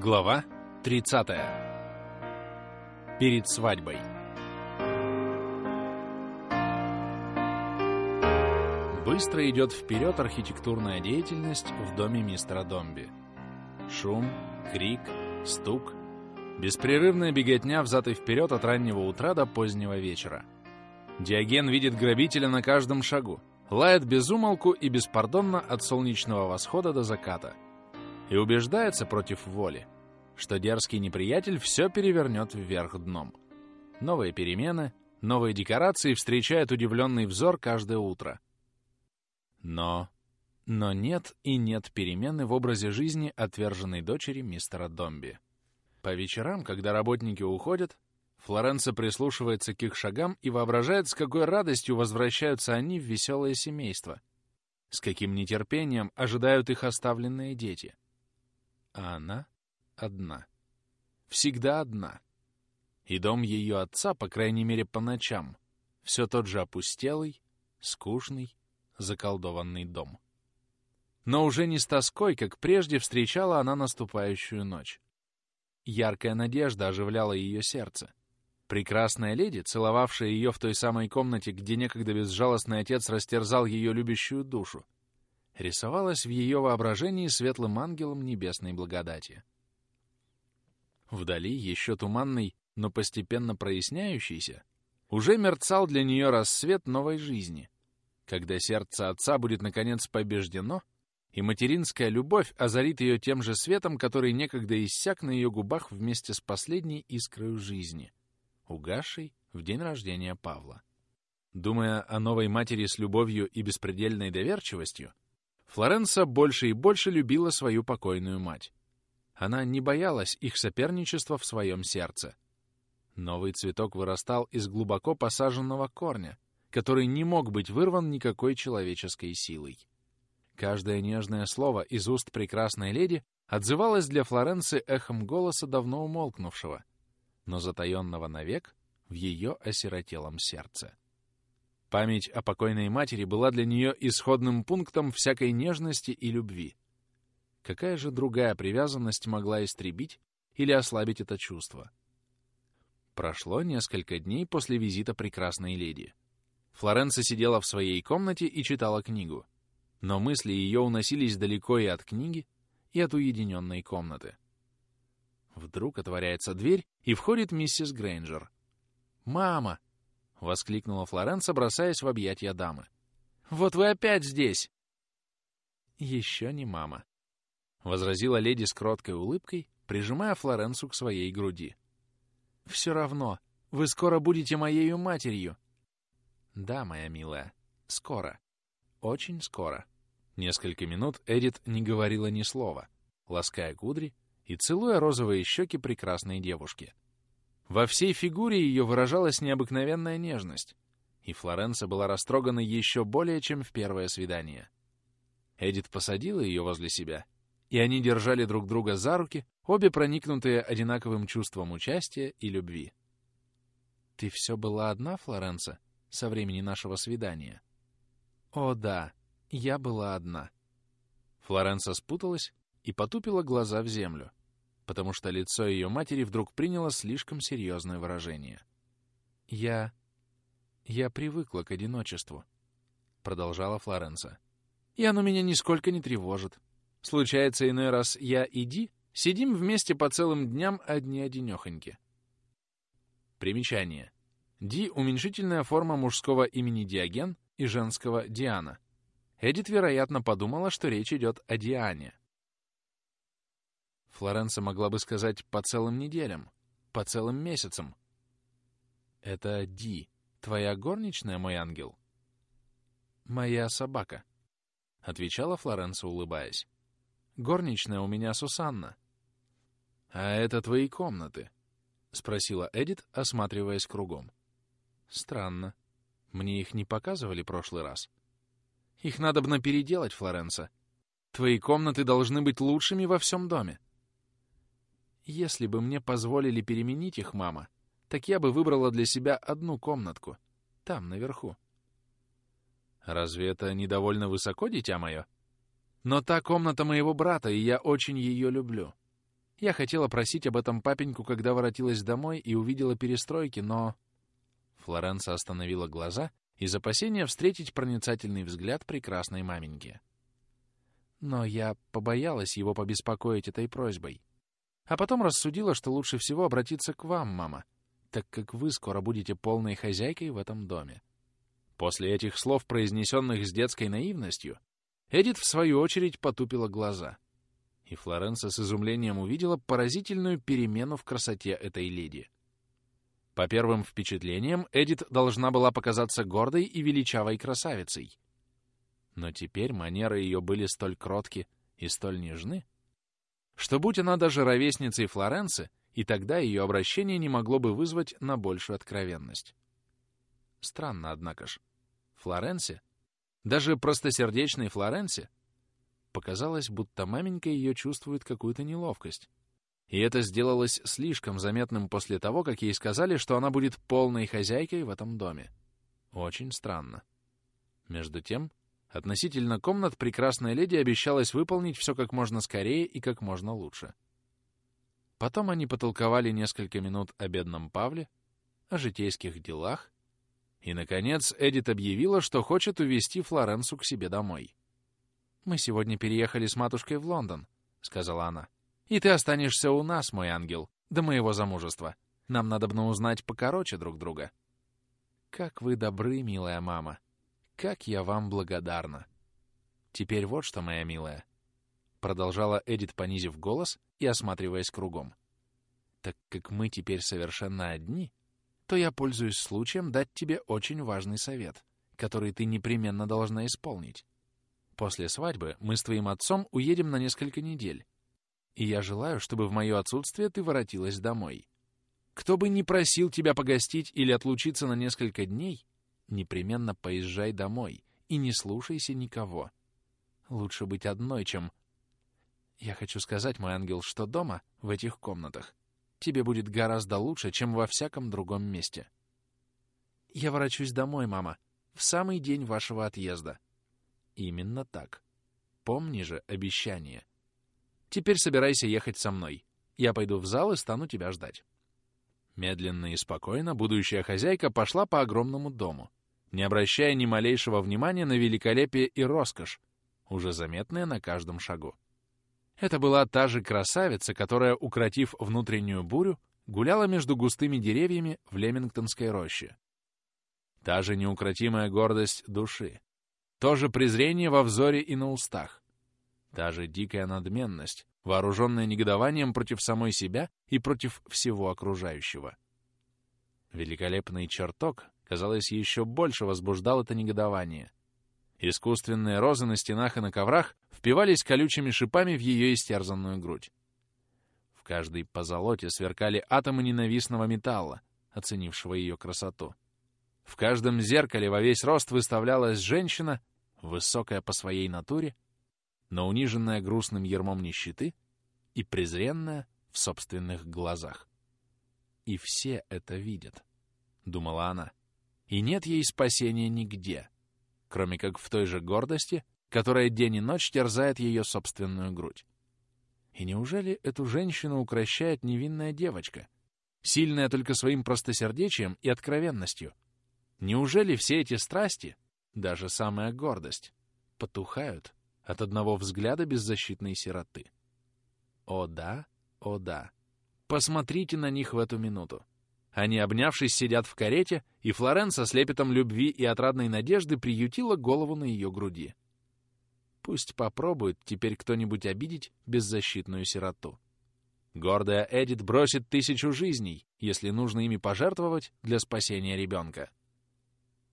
Глава 30. Перед свадьбой. Быстро идет вперед архитектурная деятельность в доме мистера Домби. Шум, крик, стук, беспрерывная беготня взад и вперед от раннего утра до позднего вечера. Диоген видит грабителя на каждом шагу, лает без умолку и беспардонно от солнечного восхода до заката — и убеждается против воли, что дерзкий неприятель все перевернет вверх дном. Новые перемены, новые декорации встречают удивленный взор каждое утро. Но... Но нет и нет перемены в образе жизни отверженной дочери мистера Домби. По вечерам, когда работники уходят, Флоренция прислушивается к их шагам и воображает, с какой радостью возвращаются они в веселое семейство, с каким нетерпением ожидают их оставленные дети — а она одна. Всегда одна. И дом ее отца, по крайней мере по ночам, все тот же опустелый, скучный, заколдованный дом. Но уже не с тоской, как прежде встречала она наступающую ночь. Яркая надежда оживляла ее сердце. Прекрасная леди, целовавшая ее в той самой комнате, где некогда безжалостный отец растерзал ее любящую душу, рисовалась в ее воображении светлым ангелом небесной благодати. Вдали, еще туманный, но постепенно проясняющийся, уже мерцал для нее рассвет новой жизни, когда сердце отца будет наконец побеждено, и материнская любовь озарит ее тем же светом, который некогда иссяк на ее губах вместе с последней искрой жизни, угасшей в день рождения Павла. Думая о новой матери с любовью и беспредельной доверчивостью, Флоренса больше и больше любила свою покойную мать. Она не боялась их соперничества в своем сердце. Новый цветок вырастал из глубоко посаженного корня, который не мог быть вырван никакой человеческой силой. Каждое нежное слово из уст прекрасной леди отзывалось для Флоренции эхом голоса давно умолкнувшего, но затаенного навек в ее осиротелом сердце. Память о покойной матери была для нее исходным пунктом всякой нежности и любви. Какая же другая привязанность могла истребить или ослабить это чувство? Прошло несколько дней после визита прекрасной леди. Флоренция сидела в своей комнате и читала книгу. Но мысли ее уносились далеко и от книги, и от уединенной комнаты. Вдруг отворяется дверь, и входит миссис Грейнджер. «Мама!» — воскликнула Флоренса, бросаясь в объятия дамы. «Вот вы опять здесь!» «Еще не мама», — возразила леди с кроткой улыбкой, прижимая Флоренцу к своей груди. «Все равно, вы скоро будете моею матерью». «Да, моя милая, скоро. Очень скоро». Несколько минут Эдит не говорила ни слова, лаская кудри и целуя розовые щеки прекрасной девушки. Во всей фигуре ее выражалась необыкновенная нежность, и Флоренса была растрогана еще более, чем в первое свидание. Эдит посадила ее возле себя, и они держали друг друга за руки, обе проникнутые одинаковым чувством участия и любви. «Ты все была одна, Флоренса, со времени нашего свидания?» «О, да, я была одна». Флоренса спуталась и потупила глаза в землю потому что лицо ее матери вдруг приняло слишком серьезное выражение. «Я... я привыкла к одиночеству», — продолжала Флоренса. «И оно меня нисколько не тревожит. Случается иной раз я и Ди сидим вместе по целым дням одни-одинехоньки». Примечание. Ди — уменьшительная форма мужского имени Диоген и женского Диана. Эдит, вероятно, подумала, что речь идет о Диане. Флоренса могла бы сказать по целым неделям, по целым месяцам. «Это Ди, твоя горничная, мой ангел?» «Моя собака», — отвечала Флоренса, улыбаясь. «Горничная у меня Сусанна». «А это твои комнаты?» — спросила Эдит, осматриваясь кругом. «Странно. Мне их не показывали прошлый раз. Их надо бы переделать, Флоренса. Твои комнаты должны быть лучшими во всем доме. Если бы мне позволили переменить их, мама, так я бы выбрала для себя одну комнатку. Там, наверху. Разве это недовольно высоко, дитя мое? Но та комната моего брата, и я очень ее люблю. Я хотела просить об этом папеньку, когда воротилась домой и увидела перестройки, но...» Флоренса остановила глаза из опасения встретить проницательный взгляд прекрасной маменьки. Но я побоялась его побеспокоить этой просьбой. А потом рассудила, что лучше всего обратиться к вам, мама, так как вы скоро будете полной хозяйкой в этом доме. После этих слов, произнесенных с детской наивностью, Эдит, в свою очередь, потупила глаза. И Флоренса с изумлением увидела поразительную перемену в красоте этой леди. По первым впечатлениям, Эдит должна была показаться гордой и величавой красавицей. Но теперь манеры ее были столь кротки и столь нежны, что будь она даже ровесницей Флоренции, и тогда ее обращение не могло бы вызвать на большую откровенность. Странно, однако ж. Флоренсе, даже простосердечной Флоренсе, показалось, будто маменька ее чувствует какую-то неловкость. И это сделалось слишком заметным после того, как ей сказали, что она будет полной хозяйкой в этом доме. Очень странно. Между тем, Относительно комнат прекрасная леди обещалась выполнить все как можно скорее и как можно лучше. Потом они потолковали несколько минут о бедном Павле, о житейских делах, и, наконец, Эдит объявила, что хочет увезти Флоренсу к себе домой. «Мы сегодня переехали с матушкой в Лондон», — сказала она. «И ты останешься у нас, мой ангел, до моего замужества. Нам надо бы узнать покороче друг друга». «Как вы добры, милая мама», как я вам благодарна. Теперь вот что, моя милая. Продолжала Эдит, понизив голос и осматриваясь кругом. Так как мы теперь совершенно одни, то я пользуюсь случаем дать тебе очень важный совет, который ты непременно должна исполнить. После свадьбы мы с твоим отцом уедем на несколько недель, и я желаю, чтобы в мое отсутствие ты воротилась домой. Кто бы ни просил тебя погостить или отлучиться на несколько дней, непременно поезжай домой и не слушайся никого. Лучше быть одной, чем... Я хочу сказать, мой ангел, что дома, в этих комнатах, тебе будет гораздо лучше, чем во всяком другом месте. Я ворочусь домой, мама, в самый день вашего отъезда. Именно так. Помни же обещание. Теперь собирайся ехать со мной. Я пойду в зал и стану тебя ждать. Медленно и спокойно будущая хозяйка пошла по огромному дому, не обращая ни малейшего внимания на великолепие и роскошь, уже заметные на каждом шагу. Это была та же красавица, которая, укротив внутреннюю бурю, гуляла между густыми деревьями в Лемингтонской роще. Та же неукротимая гордость души, то же презрение во взоре и на устах, та же дикая надменность, вооруженная негодованием против самой себя и против всего окружающего. Великолепный чертог, казалось, еще больше возбуждал это негодование. Искусственные розы на стенах и на коврах впивались колючими шипами в ее истерзанную грудь. В каждой позолоте сверкали атомы ненавистного металла, оценившего ее красоту. В каждом зеркале во весь рост выставлялась женщина, высокая по своей натуре, но униженная грустным ермом нищеты и презренная в собственных глазах. И все это видят, — думала она и нет ей спасения нигде, кроме как в той же гордости, которая день и ночь терзает ее собственную грудь. И неужели эту женщину укращает невинная девочка, сильная только своим простосердечием и откровенностью? Неужели все эти страсти, даже самая гордость, потухают от одного взгляда беззащитной сироты? О да, о да. Посмотрите на них в эту минуту. Они, обнявшись, сидят в карете, и Флорен со слепетом любви и отрадной надежды приютила голову на ее груди. Пусть попробует теперь кто-нибудь обидеть беззащитную сироту. Гордая Эдит бросит тысячу жизней, если нужно ими пожертвовать для спасения ребенка.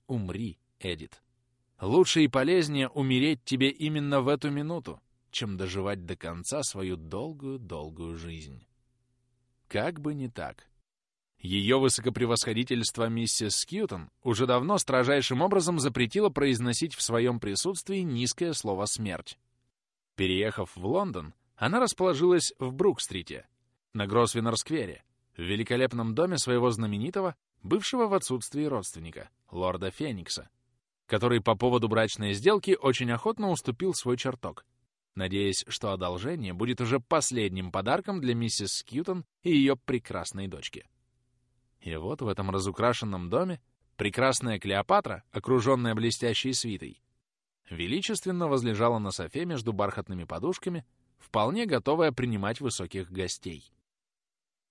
Умри, Эдит. Лучше и полезнее умереть тебе именно в эту минуту, чем доживать до конца свою долгую-долгую жизнь. Как бы не так. Ее высокопревосходительство миссис Скьютон уже давно строжайшим образом запретило произносить в своем присутствии низкое слово «смерть». Переехав в Лондон, она расположилась в Брук-стрите, на Гросвеннер-сквере, в великолепном доме своего знаменитого, бывшего в отсутствии родственника, лорда Феникса, который по поводу брачной сделки очень охотно уступил свой чертог надеясь, что одолжение будет уже последним подарком для миссис Скьютон и ее прекрасной дочки. И вот в этом разукрашенном доме прекрасная Клеопатра, окруженная блестящей свитой, величественно возлежала на софе между бархатными подушками, вполне готовая принимать высоких гостей.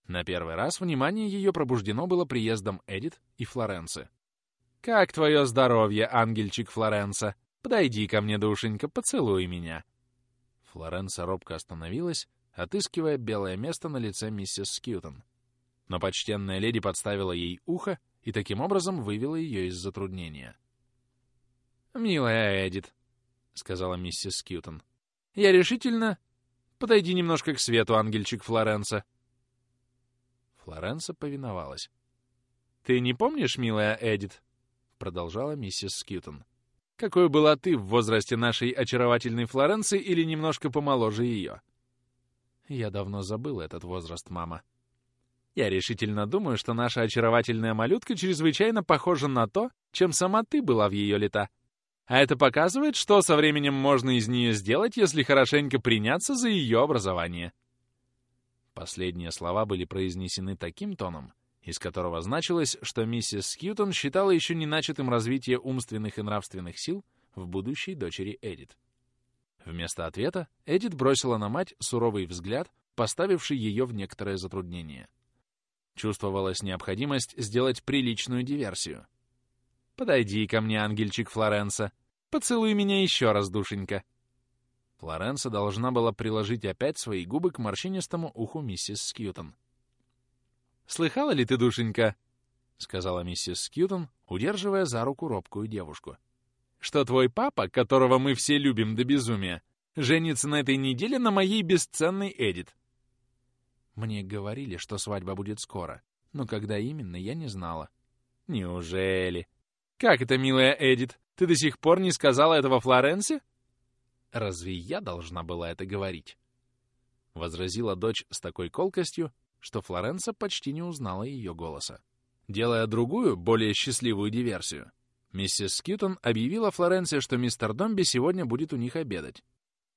На первый раз внимание ее пробуждено было приездом Эдит и Флоренции. «Как твое здоровье, ангельчик Флоренса? Подойди ко мне, душенька, поцелуй меня!» Флоренса робко остановилась, отыскивая белое место на лице миссис Скьютон. Но почтенная леди подставила ей ухо и таким образом вывела ее из затруднения. «Милая Эдит», — сказала миссис Скьютон, — «я решительно... Подойди немножко к свету, ангельчик Флоренса». Флоренса повиновалась. «Ты не помнишь, милая Эдит?» — продолжала миссис Скьютон. «Какой была ты в возрасте нашей очаровательной Флоренции или немножко помоложе ее?» «Я давно забыла этот возраст, мама», я решительно думаю, что наша очаровательная малютка чрезвычайно похожа на то, чем сама ты была в ее лета. А это показывает, что со временем можно из нее сделать, если хорошенько приняться за ее образование. Последние слова были произнесены таким тоном, из которого значилось, что миссис Скьютон считала еще не начатым развитие умственных и нравственных сил в будущей дочери Эдит. Вместо ответа Эдит бросила на мать суровый взгляд, поставивший ее в некоторое затруднение. Чувствовалась необходимость сделать приличную диверсию. «Подойди ко мне, ангельчик Флоренса. Поцелуй меня еще раз, душенька». Флоренса должна была приложить опять свои губы к морщинистому уху миссис Скьютон. «Слыхала ли ты, душенька?» — сказала миссис Скьютон, удерживая за руку робкую девушку. «Что твой папа, которого мы все любим до безумия, женится на этой неделе на моей бесценной Эдит. Мне говорили, что свадьба будет скоро, но когда именно, я не знала. Неужели? Как это, милая Эдит, ты до сих пор не сказала этого Флоренсе? Разве я должна была это говорить? Возразила дочь с такой колкостью, что Флоренса почти не узнала ее голоса. Делая другую, более счастливую диверсию, миссис Скьютон объявила Флоренсе, что мистер Домби сегодня будет у них обедать,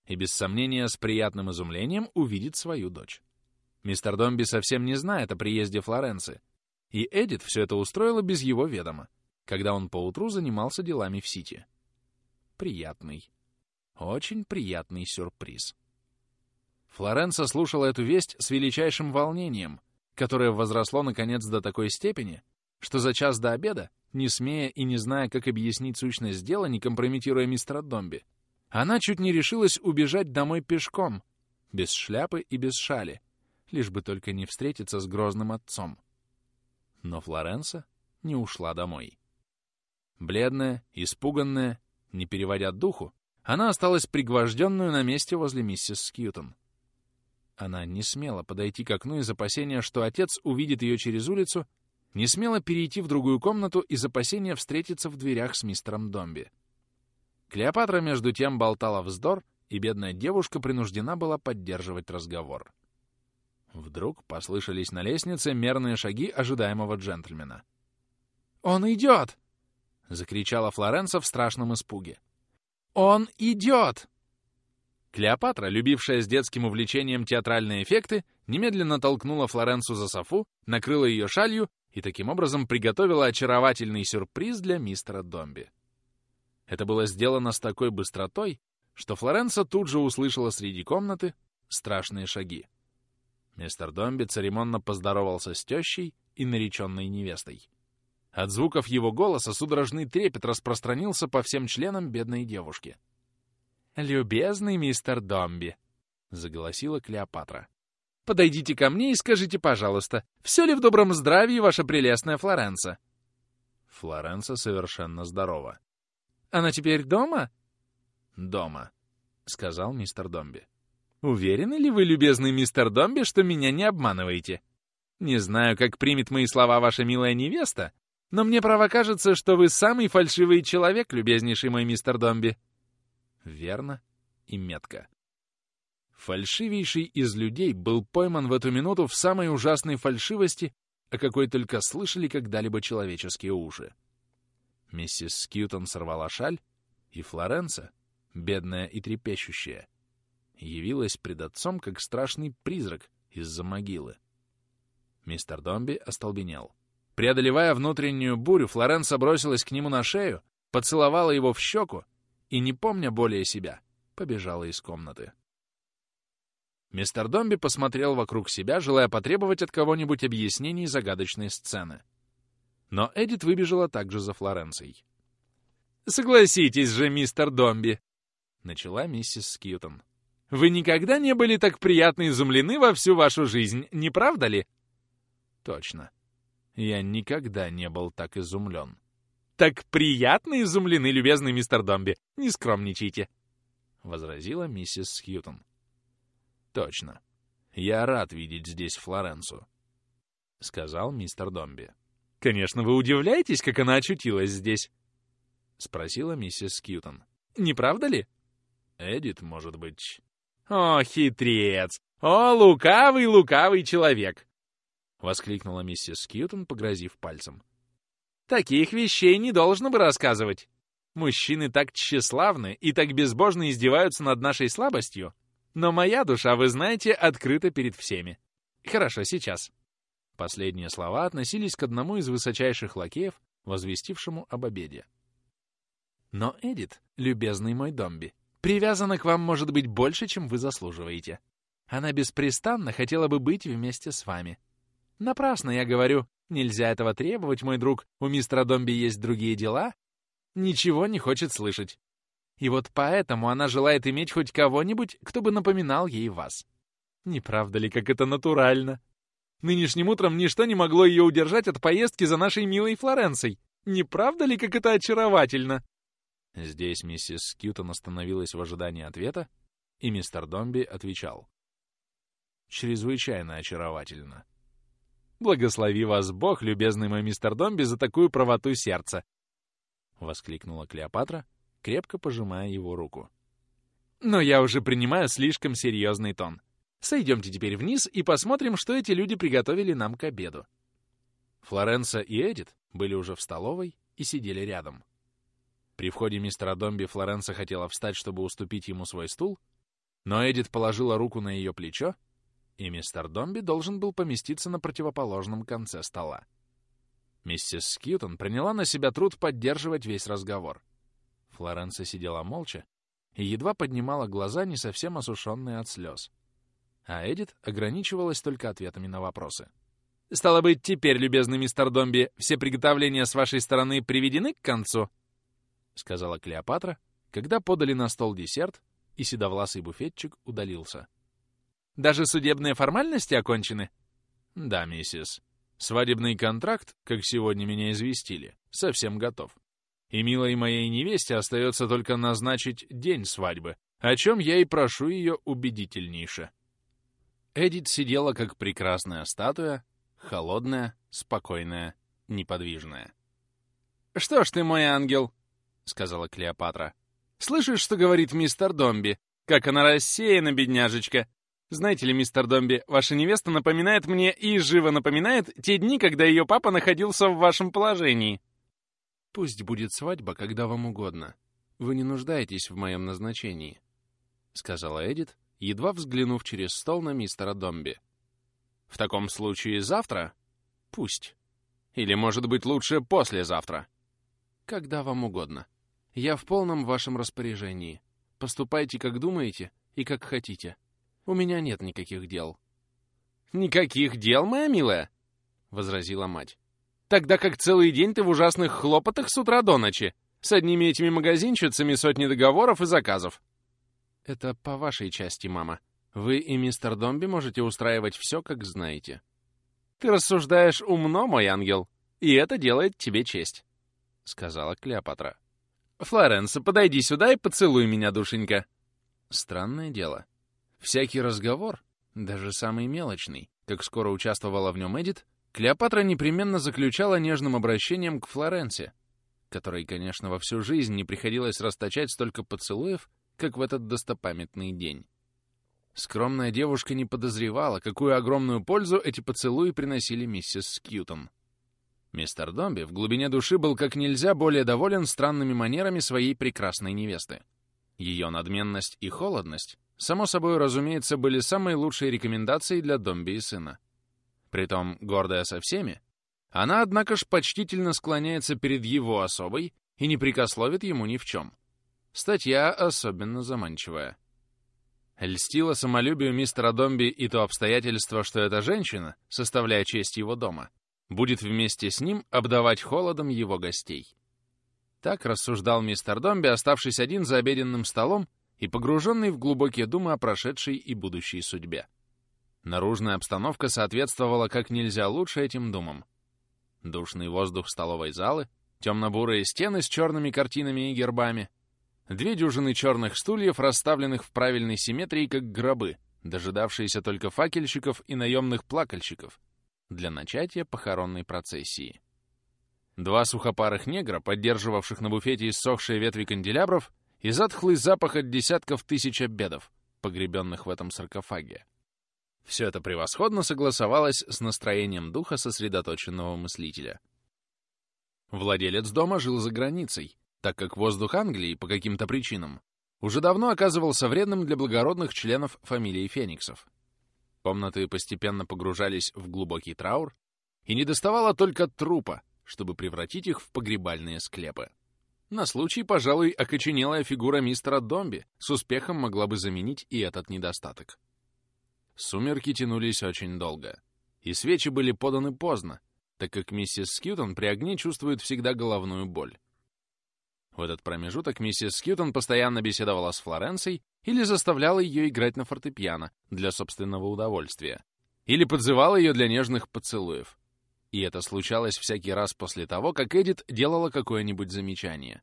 и без сомнения с приятным изумлением увидит свою дочь. Мистер Домби совсем не знает о приезде Флоренции, и Эдит все это устроила без его ведома, когда он поутру занимался делами в Сити. Приятный, очень приятный сюрприз. Флоренса слушала эту весть с величайшим волнением, которое возросло, наконец, до такой степени, что за час до обеда, не смея и не зная, как объяснить сущность дела, не компрометируя мистера Домби, она чуть не решилась убежать домой пешком, без шляпы и без шали, лишь бы только не встретиться с грозным отцом. Но Флоренса не ушла домой. Бледная, испуганная, не переводя духу, она осталась пригвожденную на месте возле миссис Скьютон. Она не смела подойти к окну из опасения, что отец увидит ее через улицу, не смела перейти в другую комнату из опасения встретиться в дверях с мистером Домби. Клеопатра, между тем, болтала вздор, и бедная девушка принуждена была поддерживать разговор. Вдруг послышались на лестнице мерные шаги ожидаемого джентльмена. «Он идет!» — закричала Флоренса в страшном испуге. «Он идет!» Клеопатра, любившая с детским увлечением театральные эффекты, немедленно толкнула Флоренсу за софу, накрыла ее шалью и таким образом приготовила очаровательный сюрприз для мистера Домби. Это было сделано с такой быстротой, что Флоренса тут же услышала среди комнаты страшные шаги. Мистер Домби церемонно поздоровался с тещей и нареченной невестой. От звуков его голоса судорожный трепет распространился по всем членам бедной девушки. «Любезный мистер Домби», — заголосила Клеопатра, — «подойдите ко мне и скажите, пожалуйста, все ли в добром здравии ваша прелестная Флоренса?» Флоренса совершенно здорова. «Она теперь дома?» «Дома», — сказал мистер Домби. Уверены ли вы, любезный мистер Домби, что меня не обманываете? Не знаю, как примет мои слова ваша милая невеста, но мне право кажется, что вы самый фальшивый человек, любезнейший мой мистер Домби. Верно и метко. Фальшивейший из людей был пойман в эту минуту в самой ужасной фальшивости, о какой только слышали когда-либо человеческие уши. Миссис Скьютон сорвала шаль, и Флоренса, бедная и трепещущая, явилась пред отцом, как страшный призрак из-за могилы. Мистер Домби остолбенел. Преодолевая внутреннюю бурю, Флоренса бросилась к нему на шею, поцеловала его в щеку и, не помня более себя, побежала из комнаты. Мистер Домби посмотрел вокруг себя, желая потребовать от кого-нибудь объяснений загадочной сцены. Но Эдит выбежала также за Флоренцией. «Согласитесь же, мистер Домби!» — начала миссис Скьютон. «Вы никогда не были так приятно изумлены во всю вашу жизнь, не правда ли?» «Точно. Я никогда не был так изумлен». «Так приятно изумлены, любезный мистер Домби, не скромничайте!» — возразила миссис Скьютон. «Точно. Я рад видеть здесь Флоренцу», — сказал мистер Домби. «Конечно, вы удивляетесь, как она очутилась здесь?» — спросила миссис Скьютон. «Не правда ли?» «Эдит, может быть...» «О, хитрец! О, лукавый, лукавый человек!» — воскликнула миссис Скьютон, погрозив пальцем. «Таких вещей не должно бы рассказывать. Мужчины так тщеславны и так безбожно издеваются над нашей слабостью. Но моя душа, вы знаете, открыта перед всеми. Хорошо, сейчас». Последние слова относились к одному из высочайших лакеев, возвестившему об обеде. «Но Эдит, любезный мой Домби, привязана к вам, может быть, больше, чем вы заслуживаете. Она беспрестанно хотела бы быть вместе с вами. Напрасно я говорю, нельзя этого требовать, мой друг, у мистера Домби есть другие дела. Ничего не хочет слышать. И вот поэтому она желает иметь хоть кого-нибудь, кто бы напоминал ей вас. Не правда ли, как это натурально? Нынешним утром ничто не могло ее удержать от поездки за нашей милой Флоренцией. Не правда ли, как это очаровательно?» Здесь миссис Скьютон остановилась в ожидании ответа, и мистер Домби отвечал. «Чрезвычайно очаровательно». «Благослови вас Бог, любезный мой мистер Домби, за такую правоту сердца!» — воскликнула Клеопатра, крепко пожимая его руку. «Но я уже принимаю слишком серьезный тон. Сойдемте теперь вниз и посмотрим, что эти люди приготовили нам к обеду. Флоренса и Эдит были уже в столовой и сидели рядом. При входе мистера Домби Флоренса хотела встать, чтобы уступить ему свой стул, но Эдит положила руку на ее плечо, и мистер Домби должен был поместиться на противоположном конце стола. Миссис Скьютон приняла на себя труд поддерживать весь разговор. Флоренса сидела молча и едва поднимала глаза, не совсем осушенные от слез а Эдит ограничивалась только ответами на вопросы. «Стало быть, теперь, любезный мистер Домби, все приготовления с вашей стороны приведены к концу?» — сказала Клеопатра, когда подали на стол десерт, и седовласый буфетчик удалился. «Даже судебные формальности окончены?» «Да, миссис. Свадебный контракт, как сегодня меня известили, совсем готов. И милой моей невесте остается только назначить день свадьбы, о чем я и прошу ее убедительнейше». Эдит сидела как прекрасная статуя, холодная, спокойная, неподвижная. «Что ж ты, мой ангел?» — сказала Клеопатра. «Слышишь, что говорит мистер Домби? Как она рассеяна, бедняжечка! Знаете ли, мистер Домби, ваша невеста напоминает мне и живо напоминает те дни, когда ее папа находился в вашем положении». «Пусть будет свадьба, когда вам угодно. Вы не нуждаетесь в моем назначении», — сказала Эдит, едва взглянув через стол на мистера Домби. «В таком случае завтра? Пусть. Или, может быть, лучше послезавтра?» «Когда вам угодно. Я в полном вашем распоряжении. Поступайте, как думаете и как хотите. У меня нет никаких дел». «Никаких дел, моя милая?» — возразила мать. «Тогда как целый день ты в ужасных хлопотах с утра до ночи, с одними этими магазинчицами сотни договоров и заказов. «Это по вашей части, мама. Вы и мистер Домби можете устраивать все, как знаете». «Ты рассуждаешь умно, мой ангел, и это делает тебе честь», — сказала Клеопатра. «Флоренс, подойди сюда и поцелуй меня, душенька». Странное дело. Всякий разговор, даже самый мелочный, как скоро участвовала в нем Эдит, Клеопатра непременно заключала нежным обращением к Флоренсе, которой, конечно, во всю жизнь не приходилось расточать столько поцелуев, как в этот достопамятный день. Скромная девушка не подозревала, какую огромную пользу эти поцелуи приносили миссис Скьютон. Мистер Домби в глубине души был как нельзя более доволен странными манерами своей прекрасной невесты. Ее надменность и холодность само собой, разумеется, были самые лучшие рекомендации для Домби и сына. Притом, гордая со всеми, она, однако ж, почтительно склоняется перед его особой и не прикословит ему ни в чем. Статья особенно заманчивая. Льстило самолюбию мистера Домби и то обстоятельство, что эта женщина, составляя честь его дома, будет вместе с ним обдавать холодом его гостей. Так рассуждал мистер Домби, оставшись один за обеденным столом и погруженный в глубокие думы о прошедшей и будущей судьбе. Наружная обстановка соответствовала как нельзя лучше этим думам. Душный воздух столовой залы, темно-бурые стены с черными картинами и гербами, две дюжины черных стульев, расставленных в правильной симметрии, как гробы, дожидавшиеся только факельщиков и наемных плакальщиков для начатия похоронной процессии. Два сухопарых негра, поддерживавших на буфете иссохшие ветви канделябров, и затхлый запах от десятков тысяч обедов, погребенных в этом саркофаге. Все это превосходно согласовалось с настроением духа сосредоточенного мыслителя. Владелец дома жил за границей, так как воздух Англии, по каким-то причинам, уже давно оказывался вредным для благородных членов фамилии Фениксов. Комнаты постепенно погружались в глубокий траур, и недоставало только трупа, чтобы превратить их в погребальные склепы. На случай, пожалуй, окоченелая фигура мистера Домби с успехом могла бы заменить и этот недостаток. Сумерки тянулись очень долго, и свечи были поданы поздно, так как миссис Скьютон при огне чувствует всегда головную боль. В этот промежуток миссис Скьютон постоянно беседовала с Флоренцией или заставляла ее играть на фортепиано для собственного удовольствия, или подзывала ее для нежных поцелуев, и это случалось всякий раз после того, как Эдит делала какое-нибудь замечание.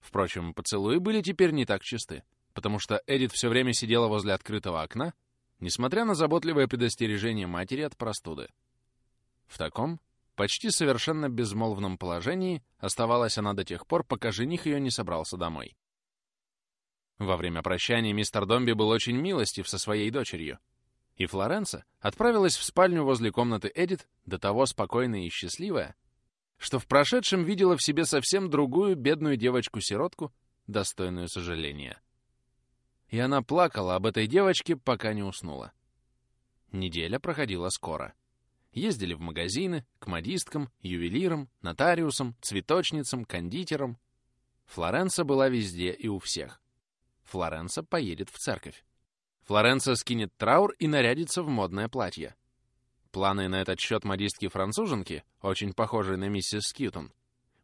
Впрочем, поцелуи были теперь не так чисты, потому что Эдит все время сидела возле открытого окна, несмотря на заботливое предостережение матери от простуды. В таком, почти совершенно безмолвном положении оставалась она до тех пор, пока жених ее не собрался домой. Во время прощания мистер Домби был очень милостив со своей дочерью, и Флоренса отправилась в спальню возле комнаты Эдит до того спокойная и счастливая, что в прошедшем видела в себе совсем другую бедную девочку-сиротку, достойную сожаления. И она плакала об этой девочке, пока не уснула. Неделя проходила скоро. Ездили в магазины, к модисткам, ювелирам, нотариусам, цветочницам, кондитерам. Флоренса была везде и у всех. Флоренса поедет в церковь. Флоренция скинет траур и нарядится в модное платье. Планы на этот счет модистки-француженки, очень похожие на миссис Скьютон,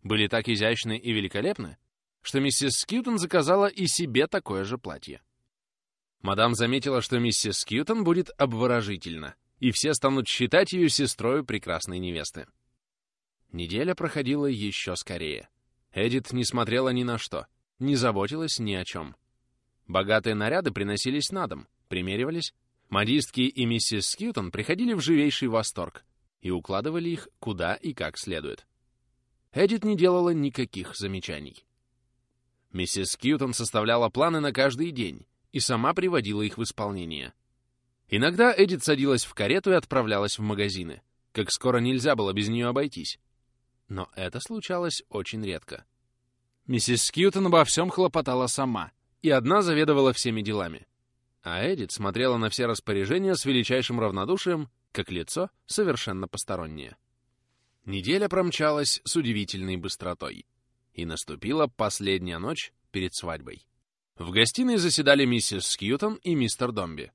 были так изящны и великолепны, что миссис Скьютон заказала и себе такое же платье. Мадам заметила, что миссис Скьютон будет обворожительна, и все станут считать ее сестрой прекрасной невесты. Неделя проходила еще скорее. Эдит не смотрела ни на что, не заботилась ни о чем. Богатые наряды приносились на дом, примеривались, модистки и миссис Скьютон приходили в живейший восторг и укладывали их куда и как следует. Эдит не делала никаких замечаний. Миссис Скьютон составляла планы на каждый день и сама приводила их в исполнение. Иногда Эдит садилась в карету и отправлялась в магазины, как скоро нельзя было без нее обойтись. Но это случалось очень редко. Миссис Скьютон обо всем хлопотала сама и одна заведовала всеми делами а Эдит смотрела на все распоряжения с величайшим равнодушием, как лицо совершенно постороннее. Неделя промчалась с удивительной быстротой. И наступила последняя ночь перед свадьбой. В гостиной заседали миссис Скьютон и мистер Домби.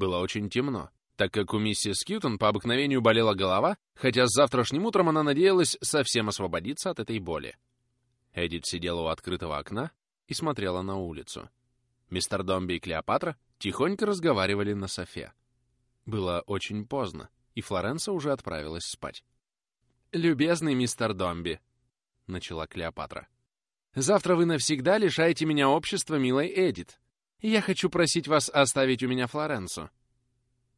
Было очень темно, так как у миссис Скьютон по обыкновению болела голова, хотя с завтрашним утром она надеялась совсем освободиться от этой боли. Эдит сидела у открытого окна и смотрела на улицу. Мистер Домби и Клеопатра тихонько разговаривали на софе. Было очень поздно, и Флоренса уже отправилась спать. «Любезный мистер Домби», — начала Клеопатра, — «завтра вы навсегда лишаете меня общества милой Эдит. Я хочу просить вас оставить у меня Флоренсу».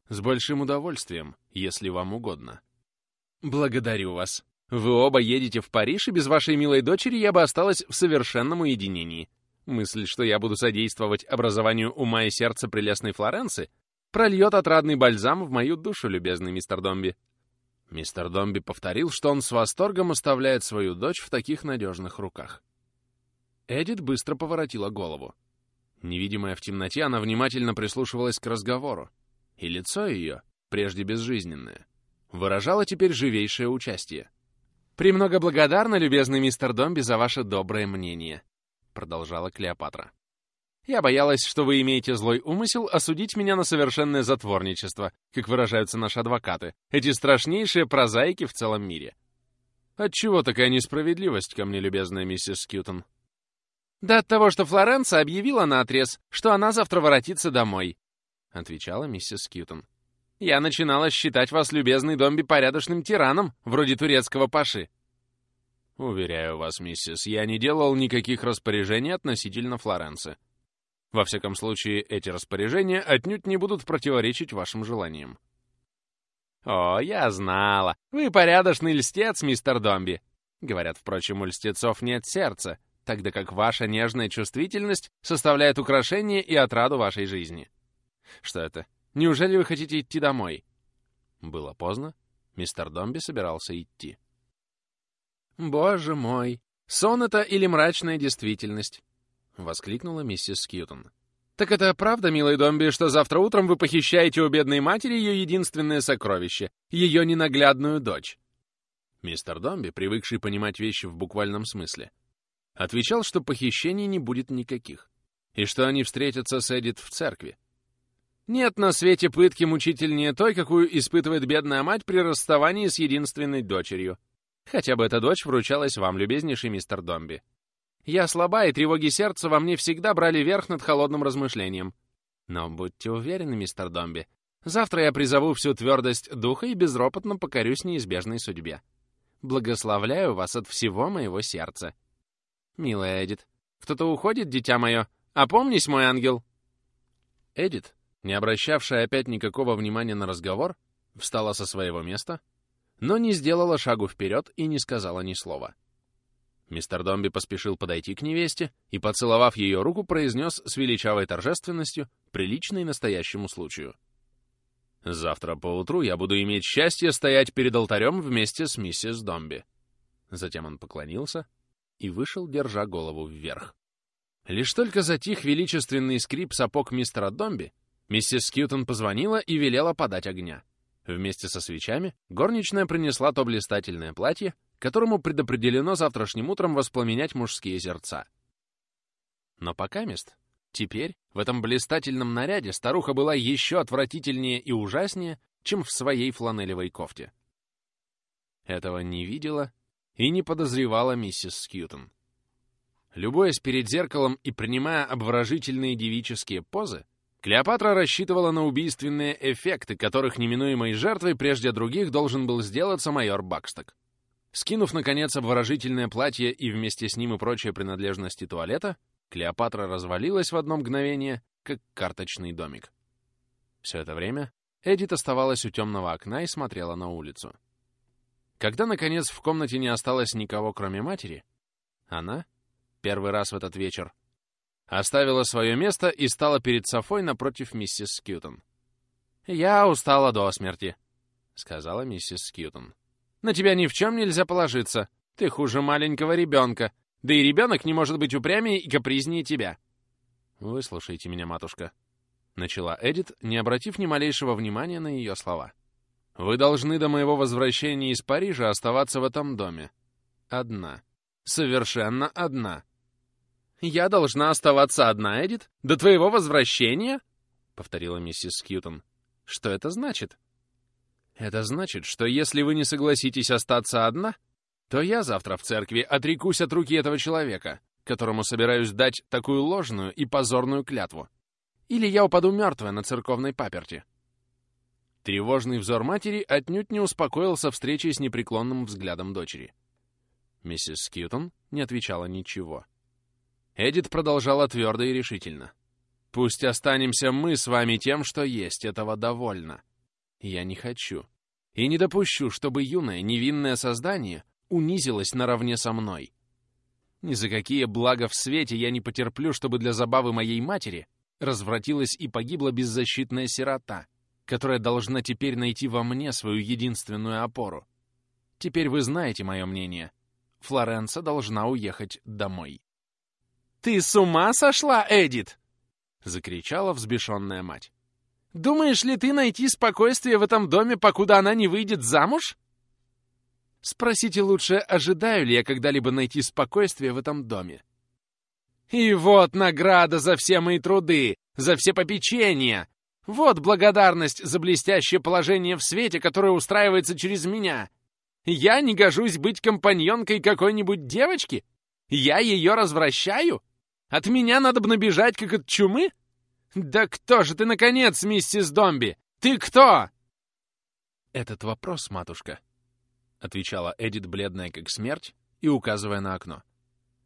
«С большим удовольствием, если вам угодно». «Благодарю вас. Вы оба едете в Париж, и без вашей милой дочери я бы осталась в совершенном уединении. Мысль, что я буду содействовать образованию ума и сердца прелестной Флоренции, прольет отрадный бальзам в мою душу, любезный мистер Домби. Мистер Домби повторил, что он с восторгом оставляет свою дочь в таких надежных руках. Эдит быстро поворотила голову. Невидимая в темноте, она внимательно прислушивалась к разговору, и лицо ее, прежде безжизненное, выражало теперь живейшее участие. «Премного благодарна, любезный мистер Домби, за ваше доброе мнение», — продолжала Клеопатра. «Я боялась, что вы имеете злой умысел осудить меня на совершенное затворничество, как выражаются наши адвокаты, эти страшнейшие прозаики в целом мире». «Отчего такая несправедливость ко мне, любезная миссис Скьютон?» «Да от того, что Флоренция объявила наотрез, что она завтра воротится домой», — отвечала миссис Скьютон. Я начинала считать вас, любезный Домби, порядочным тираном, вроде турецкого паши. Уверяю вас, миссис, я не делал никаких распоряжений относительно Флоренции. Во всяком случае, эти распоряжения отнюдь не будут противоречить вашим желаниям. «О, я знала! Вы порядочный льстец, мистер Домби!» Говорят, впрочем, у льстецов нет сердца, тогда как ваша нежная чувствительность составляет украшение и отраду вашей жизни. Что это? Неужели вы хотите идти домой?» Было поздно. Мистер Домби собирался идти. «Боже мой! Сон это или мрачная действительность?» — воскликнула миссис Скьютон. «Так это правда, милый Домби, что завтра утром вы похищаете у бедной матери ее единственное сокровище, ее ненаглядную дочь?» Мистер Домби, привыкший понимать вещи в буквальном смысле, отвечал, что похищений не будет никаких, и что они встретятся с Эдит в церкви, нет на свете пытки мучительнее той, какую испытывает бедная мать при расставании с единственной дочерью. Хотя бы эта дочь вручалась вам, любезнейший мистер Домби. Я слаба, и тревоги сердца во мне всегда брали верх над холодным размышлением. Но будьте уверены, мистер Домби, завтра я призову всю твердость духа и безропотно покорюсь неизбежной судьбе. Благословляю вас от всего моего сердца. Милая Эдит, кто-то уходит, дитя мое? Опомнись, мой ангел!» Эдит, не обращавшая опять никакого внимания на разговор, встала со своего места, но не сделала шагу вперед и не сказала ни слова. Мистер Домби поспешил подойти к невесте и, поцеловав ее руку, произнес с величавой торжественностью, приличной настоящему случаю. «Завтра поутру я буду иметь счастье стоять перед алтарем вместе с миссис Домби». Затем он поклонился и вышел, держа голову вверх. Лишь только затих величественный скрип сапог мистера Домби, Миссис Кьютон позвонила и велела подать огня. Вместе со свечами горничная принесла то блистательное платье, которому предопределено завтрашним утром воспламенять мужские сердца. Но пока мест, теперь, в этом блистательном наряде, старуха была еще отвратительнее и ужаснее, чем в своей фланелевой кофте. Этого не видела и не подозревала миссис Скьютон. Любуясь перед зеркалом и принимая обворожительные девические позы, Клеопатра рассчитывала на убийственные эффекты, которых неминуемой жертвой прежде других должен был сделаться майор Баксток. Скинув, наконец, обворожительное платье и вместе с ним и прочие принадлежности туалета, Клеопатра развалилась в одно мгновение, как карточный домик. Все это время Эдит оставалась у темного окна и смотрела на улицу. Когда, наконец, в комнате не осталось никого, кроме матери, она, первый раз в этот вечер, Оставила свое место и стала перед Софой напротив миссис Скьютон. «Я устала до смерти», — сказала миссис Скьютон. «На тебя ни в чем нельзя положиться. Ты хуже маленького ребенка. Да и ребенок не может быть упрямее и капризнее тебя». «Выслушайте меня, матушка», — начала Эдит, не обратив ни малейшего внимания на ее слова. «Вы должны до моего возвращения из Парижа оставаться в этом доме. Одна. Совершенно одна. «Я должна оставаться одна, Эдит? До твоего возвращения?» — повторила миссис Скьютон. «Что это значит?» «Это значит, что если вы не согласитесь остаться одна, то я завтра в церкви отрекусь от руки этого человека, которому собираюсь дать такую ложную и позорную клятву. Или я упаду мертвая на церковной паперти». Тревожный взор матери отнюдь не успокоился встречей с непреклонным взглядом дочери. Миссис Скьютон не отвечала ничего. Эдит продолжала твердо и решительно. «Пусть останемся мы с вами тем, что есть, этого довольно. Я не хочу. И не допущу, чтобы юное, невинное создание унизилось наравне со мной. Ни за какие блага в свете я не потерплю, чтобы для забавы моей матери развратилась и погибла беззащитная сирота, которая должна теперь найти во мне свою единственную опору. Теперь вы знаете мое мнение. Флоренса должна уехать домой. «Ты с ума сошла, Эдит?» — закричала взбешенная мать. «Думаешь ли ты найти спокойствие в этом доме, покуда она не выйдет замуж?» Спросите лучше, ожидаю ли я когда-либо найти спокойствие в этом доме. И вот награда за все мои труды, за все попечения. Вот благодарность за блестящее положение в свете, которое устраивается через меня. Я не гожусь быть компаньонкой какой-нибудь девочки? Я ее развращаю? От меня надо бы набежать, как от чумы? Да кто же ты, наконец, миссис Домби? Ты кто? Этот вопрос, матушка, — отвечала Эдит, бледная как смерть, и указывая на окно.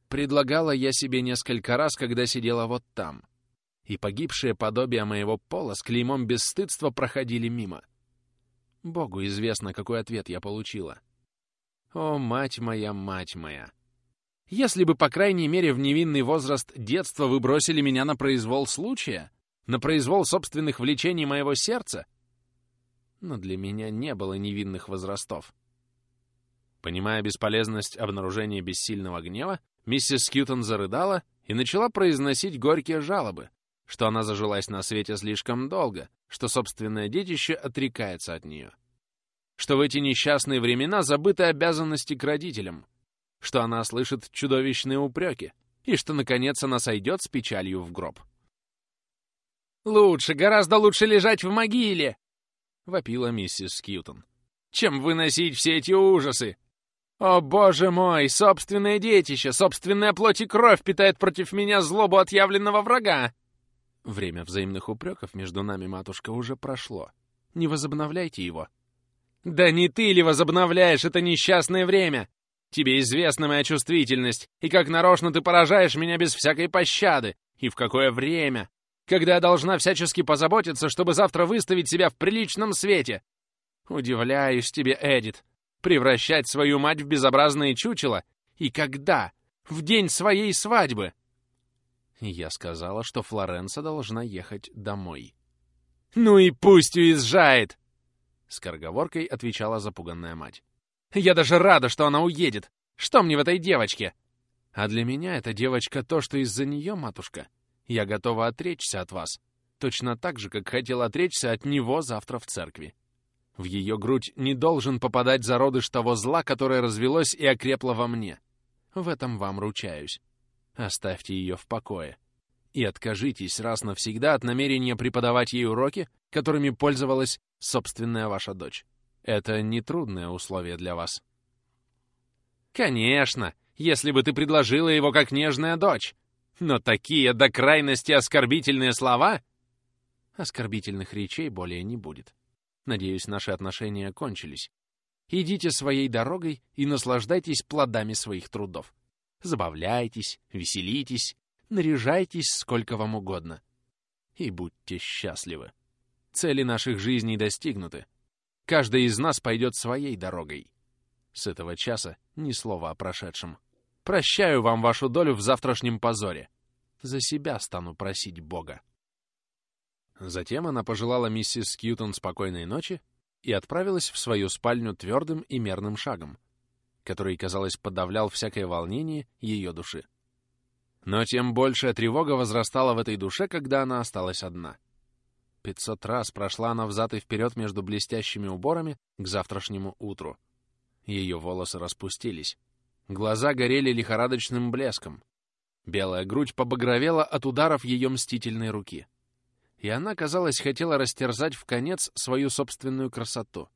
Предлагала я себе несколько раз, когда сидела вот там. И погибшие подобия моего пола с клеймом бесстыдства проходили мимо. Богу известно, какой ответ я получила. О, мать моя, мать моя! Если бы, по крайней мере, в невинный возраст детства вы бросили меня на произвол случая, на произвол собственных влечений моего сердца, но для меня не было невинных возрастов. Понимая бесполезность обнаружения бессильного гнева, миссис Скьютон зарыдала и начала произносить горькие жалобы, что она зажилась на свете слишком долго, что собственное детище отрекается от нее, что в эти несчастные времена забыты обязанности к родителям, что она слышит чудовищные упреки и что, наконец, она сойдет с печалью в гроб. «Лучше, гораздо лучше лежать в могиле!» — вопила миссис Скьютон. «Чем выносить все эти ужасы! «О, боже мой! Собственное детище, собственная плоть и кровь питает против меня злобу отъявленного врага!» Время взаимных упреков между нами, матушка, уже прошло. Не возобновляйте его. «Да не ты ли возобновляешь это несчастное время? Тебе известна моя чувствительность, и как нарочно ты поражаешь меня без всякой пощады. И в какое время? Когда я должна всячески позаботиться, чтобы завтра выставить себя в приличном свете. Удивляюсь тебе, Эдит превращать свою мать в безобразное чучело? И когда? В день своей свадьбы!» Я сказала, что Флоренса должна ехать домой. «Ну и пусть уезжает!» Скороговоркой отвечала запуганная мать. «Я даже рада, что она уедет! Что мне в этой девочке?» «А для меня эта девочка то, что из-за нее, матушка, я готова отречься от вас, точно так же, как хотел отречься от него завтра в церкви. В ее грудь не должен попадать зародыш того зла, которое развелось и окрепло во мне. В этом вам ручаюсь. Оставьте ее в покое. И откажитесь раз навсегда от намерения преподавать ей уроки, которыми пользовалась собственная ваша дочь. Это нетрудное условие для вас. Конечно, если бы ты предложила его как нежная дочь. Но такие до крайности оскорбительные слова... Оскорбительных речей более не будет. Надеюсь, наши отношения кончились. Идите своей дорогой и наслаждайтесь плодами своих трудов. Забавляйтесь, веселитесь, наряжайтесь сколько вам угодно. И будьте счастливы. Цели наших жизней достигнуты. Каждый из нас пойдет своей дорогой. С этого часа ни слова о прошедшем. Прощаю вам вашу долю в завтрашнем позоре. За себя стану просить Бога. Затем она пожелала миссис Скьютон спокойной ночи и отправилась в свою спальню твердым и мерным шагом, который, казалось, подавлял всякое волнение ее души. Но тем большая тревога возрастала в этой душе, когда она осталась одна. Пятьсот раз прошла она взад и вперед между блестящими уборами к завтрашнему утру. Ее волосы распустились. Глаза горели лихорадочным блеском. Белая грудь побагровела от ударов ее мстительной руки и она, казалось, хотела растерзать в конец свою собственную красоту.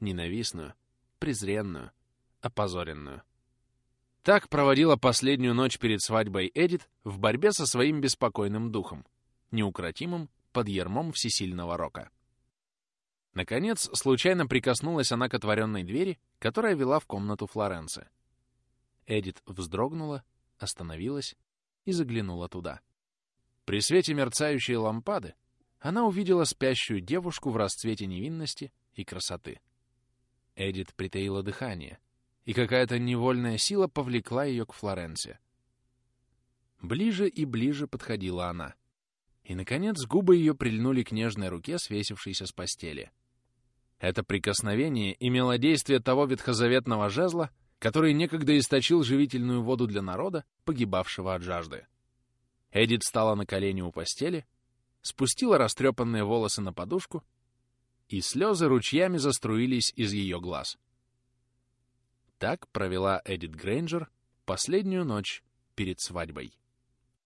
Ненавистную, презренную, опозоренную. Так проводила последнюю ночь перед свадьбой Эдит в борьбе со своим беспокойным духом, неукротимым под ермом всесильного рока. Наконец, случайно прикоснулась она к отворенной двери, которая вела в комнату Флоренции. Эдит вздрогнула, остановилась и заглянула туда. При свете мерцающей лампады она увидела спящую девушку в расцвете невинности и красоты. Эдит притаила дыхание, и какая-то невольная сила повлекла ее к Флоренции. Ближе и ближе подходила она. И, наконец, губы ее прильнули к нежной руке, свесившейся с постели. Это прикосновение имело действие того ветхозаветного жезла, который некогда источил живительную воду для народа, погибавшего от жажды. Эдит встала на колени у постели, спустила растрепанные волосы на подушку, и слезы ручьями заструились из ее глаз. Так провела Эдит Грейнджер последнюю ночь перед свадьбой.